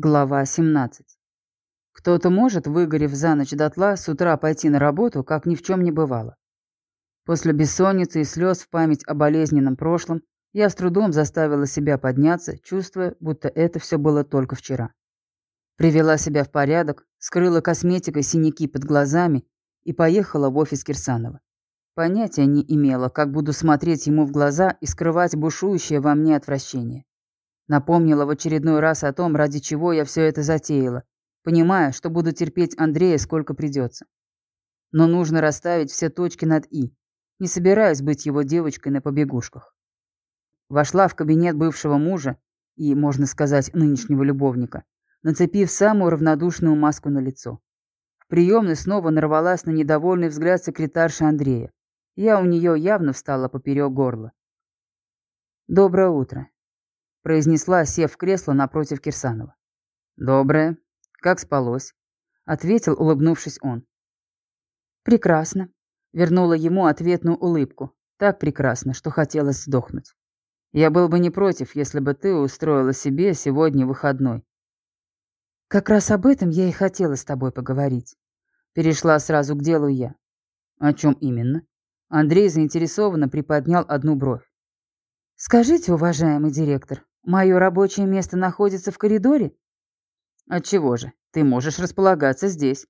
Глава 17. Кто-то может, выгорев за ночь дотла, с утра пойти на работу, как ни в чем не бывало. После бессонницы и слез в память о болезненном прошлом я с трудом заставила себя подняться, чувствуя, будто это все было только вчера. Привела себя в порядок, скрыла косметикой синяки под глазами и поехала в офис Кирсанова. Понятия не имела, как буду смотреть ему в глаза и скрывать бушующее во мне отвращение. Напомнила в очередной раз о том, ради чего я все это затеяла, понимая, что буду терпеть Андрея сколько придется. Но нужно расставить все точки над «и». Не собираюсь быть его девочкой на побегушках. Вошла в кабинет бывшего мужа и, можно сказать, нынешнего любовника, нацепив самую равнодушную маску на лицо. В приемной снова нарвалась на недовольный взгляд секретарши Андрея. Я у нее явно встала поперек горла. «Доброе утро», произнесла, сев в кресло напротив Кирсанова. «Доброе. Как спалось?» — ответил, улыбнувшись он. «Прекрасно», — вернула ему ответную улыбку. Так прекрасно, что хотелось сдохнуть. «Я был бы не против, если бы ты устроила себе сегодня выходной». «Как раз об этом я и хотела с тобой поговорить». Перешла сразу к делу я. «О чем именно?» Андрей заинтересованно приподнял одну бровь. «Скажите, уважаемый директор, Мое рабочее место находится в коридоре? Отчего же? Ты можешь располагаться здесь.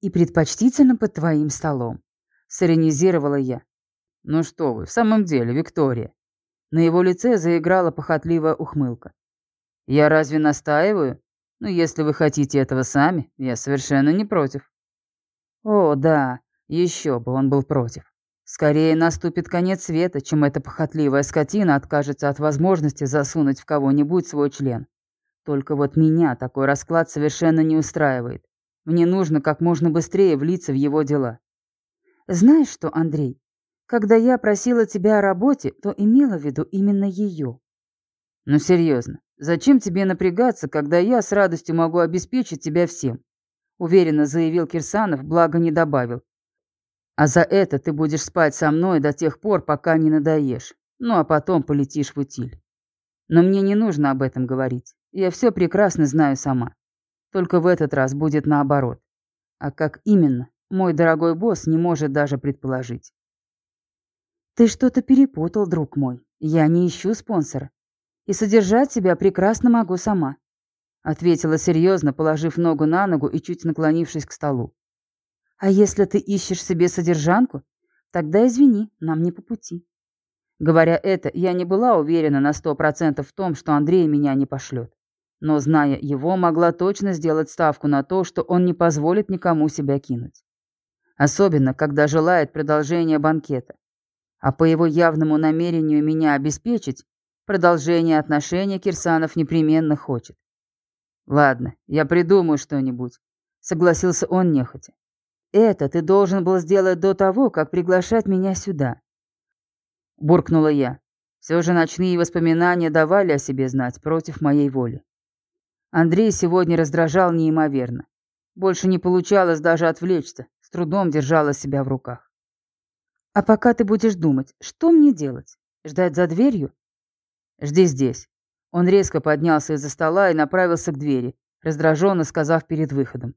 И предпочтительно под твоим столом. Сиронизировала я. Ну что вы, в самом деле, Виктория. На его лице заиграла похотливая ухмылка. Я разве настаиваю? Ну, если вы хотите этого сами, я совершенно не против. О, да, еще бы он был против. Скорее наступит конец света, чем эта похотливая скотина откажется от возможности засунуть в кого-нибудь свой член. Только вот меня такой расклад совершенно не устраивает. Мне нужно как можно быстрее влиться в его дела. Знаешь что, Андрей, когда я просила тебя о работе, то имела в виду именно ее. Ну серьезно, зачем тебе напрягаться, когда я с радостью могу обеспечить тебя всем? Уверенно заявил Кирсанов, благо не добавил. А за это ты будешь спать со мной до тех пор, пока не надоешь. Ну а потом полетишь в утиль. Но мне не нужно об этом говорить. Я все прекрасно знаю сама. Только в этот раз будет наоборот. А как именно, мой дорогой босс не может даже предположить. Ты что-то перепутал, друг мой. Я не ищу спонсора. И содержать тебя прекрасно могу сама. Ответила серьезно, положив ногу на ногу и чуть наклонившись к столу. А если ты ищешь себе содержанку, тогда извини, нам не по пути. Говоря это, я не была уверена на сто процентов в том, что Андрей меня не пошлет. Но, зная его, могла точно сделать ставку на то, что он не позволит никому себя кинуть. Особенно, когда желает продолжения банкета. А по его явному намерению меня обеспечить, продолжение отношений Кирсанов непременно хочет. «Ладно, я придумаю что-нибудь», — согласился он нехотя. Это ты должен был сделать до того, как приглашать меня сюда. Буркнула я. Все же ночные воспоминания давали о себе знать против моей воли. Андрей сегодня раздражал неимоверно. Больше не получалось даже отвлечься, с трудом держала себя в руках. А пока ты будешь думать, что мне делать? Ждать за дверью? Жди здесь. Он резко поднялся из-за стола и направился к двери, раздраженно сказав перед выходом.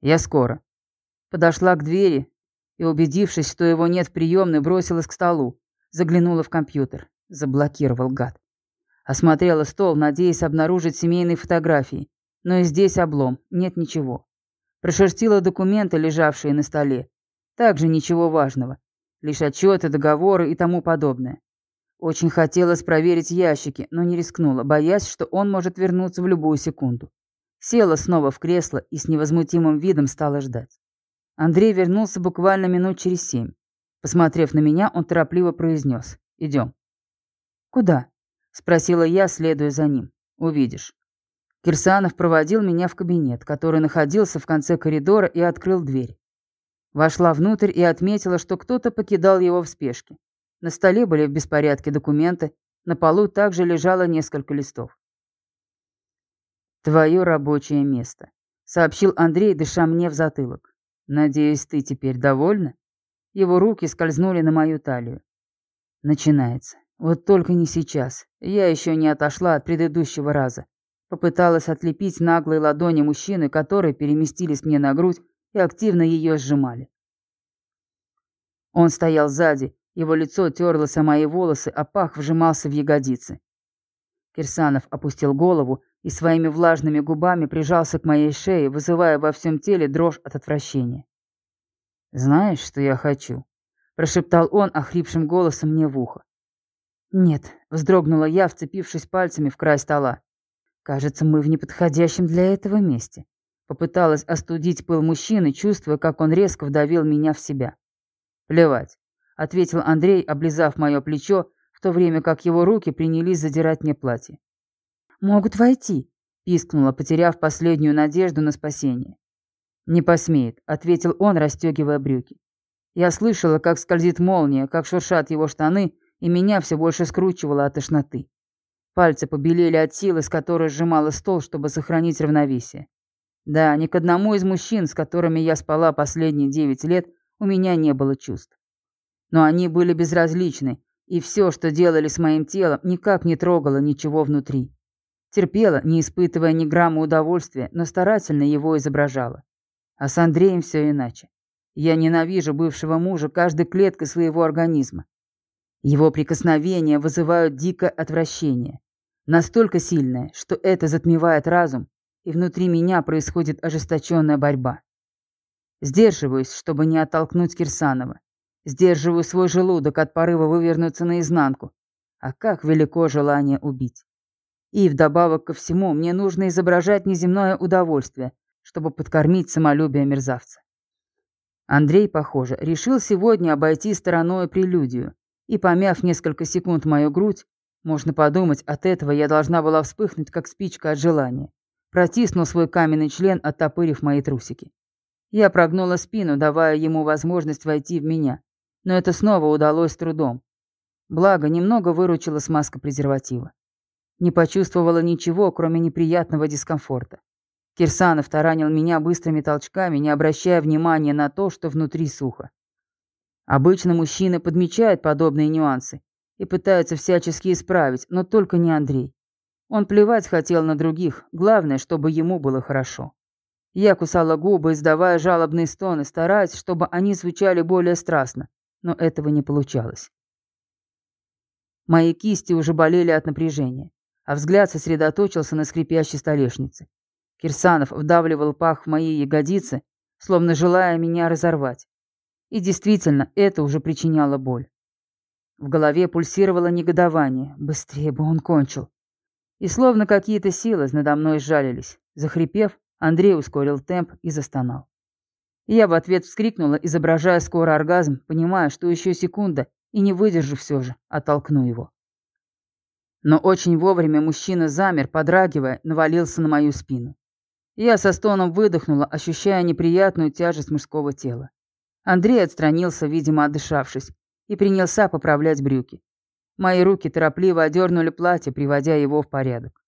Я скоро. Подошла к двери и, убедившись, что его нет в приемной, бросилась к столу. Заглянула в компьютер. Заблокировал гад. Осмотрела стол, надеясь обнаружить семейные фотографии. Но и здесь облом, нет ничего. Прошерстила документы, лежавшие на столе. Также ничего важного. Лишь отчеты, договоры и тому подобное. Очень хотелось проверить ящики, но не рискнула, боясь, что он может вернуться в любую секунду. Села снова в кресло и с невозмутимым видом стала ждать. Андрей вернулся буквально минут через семь. Посмотрев на меня, он торопливо произнес. «Идем». «Куда?» — спросила я, следуя за ним. «Увидишь». Кирсанов проводил меня в кабинет, который находился в конце коридора, и открыл дверь. Вошла внутрь и отметила, что кто-то покидал его в спешке. На столе были в беспорядке документы, на полу также лежало несколько листов. «Твое рабочее место», — сообщил Андрей, дыша мне в затылок. Надеюсь, ты теперь довольна? Его руки скользнули на мою талию. Начинается. Вот только не сейчас. Я еще не отошла от предыдущего раза. Попыталась отлепить наглые ладони мужчины, которые переместились мне на грудь и активно ее сжимали. Он стоял сзади, его лицо терлось о мои волосы, а пах вжимался в ягодицы. Кирсанов опустил голову и своими влажными губами прижался к моей шее, вызывая во всем теле дрожь от отвращения. «Знаешь, что я хочу?» – прошептал он охрипшим голосом мне в ухо. «Нет», – вздрогнула я, вцепившись пальцами в край стола. «Кажется, мы в неподходящем для этого месте». Попыталась остудить пыл мужчины, чувствуя, как он резко вдавил меня в себя. «Плевать», — ответил Андрей, облизав мое плечо, в то время как его руки принялись задирать мне платье. «Могут войти», — пискнула, потеряв последнюю надежду на спасение. «Не посмеет», — ответил он, расстегивая брюки. Я слышала, как скользит молния, как шуршат его штаны, и меня все больше скручивало от тошноты. Пальцы побелели от силы, с которой сжимала стол, чтобы сохранить равновесие. Да, ни к одному из мужчин, с которыми я спала последние девять лет, у меня не было чувств. Но они были безразличны, и все, что делали с моим телом, никак не трогало ничего внутри. Терпела, не испытывая ни грамма удовольствия, но старательно его изображала. А с Андреем все иначе. Я ненавижу бывшего мужа каждой клеткой своего организма. Его прикосновения вызывают дикое отвращение. Настолько сильное, что это затмевает разум, и внутри меня происходит ожесточенная борьба. Сдерживаюсь, чтобы не оттолкнуть Кирсанова. Сдерживаю свой желудок от порыва вывернуться наизнанку. А как велико желание убить. И вдобавок ко всему, мне нужно изображать неземное удовольствие, чтобы подкормить самолюбие мерзавца. Андрей, похоже, решил сегодня обойти стороной прелюдию, и, помяв несколько секунд мою грудь, можно подумать, от этого я должна была вспыхнуть, как спичка от желания, протиснул свой каменный член, оттопырив мои трусики. Я прогнула спину, давая ему возможность войти в меня, но это снова удалось трудом. Благо, немного выручила смазка презерватива. Не почувствовала ничего, кроме неприятного дискомфорта. Кирсанов таранил меня быстрыми толчками, не обращая внимания на то, что внутри сухо. Обычно мужчины подмечают подобные нюансы и пытаются всячески исправить, но только не Андрей. Он плевать хотел на других, главное, чтобы ему было хорошо. Я кусала губы, издавая жалобные стоны, стараясь, чтобы они звучали более страстно, но этого не получалось. Мои кисти уже болели от напряжения а взгляд сосредоточился на скрипящей столешнице. Кирсанов вдавливал пах в мои ягодицы, словно желая меня разорвать. И действительно, это уже причиняло боль. В голове пульсировало негодование. Быстрее бы он кончил. И словно какие-то силы надо мной сжалились. Захрипев, Андрей ускорил темп и застонал. Я в ответ вскрикнула, изображая скоро оргазм, понимая, что еще секунда, и не выдержу все же, оттолкну его. Но очень вовремя мужчина замер, подрагивая, навалился на мою спину. Я со стоном выдохнула, ощущая неприятную тяжесть мужского тела. Андрей отстранился, видимо, отдышавшись, и принялся поправлять брюки. Мои руки торопливо одернули платье, приводя его в порядок.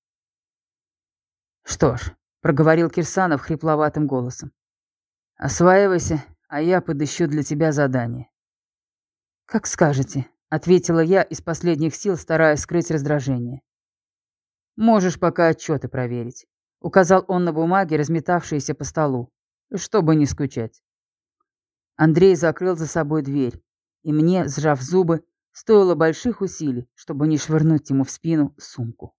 «Что ж», — проговорил Кирсанов хрипловатым голосом, — «осваивайся, а я подыщу для тебя задание». «Как скажете», — ответила я из последних сил, стараясь скрыть раздражение. «Можешь пока отчеты проверить», — указал он на бумаге, разметавшиеся по столу, чтобы не скучать. Андрей закрыл за собой дверь, и мне, сжав зубы, стоило больших усилий, чтобы не швырнуть ему в спину сумку.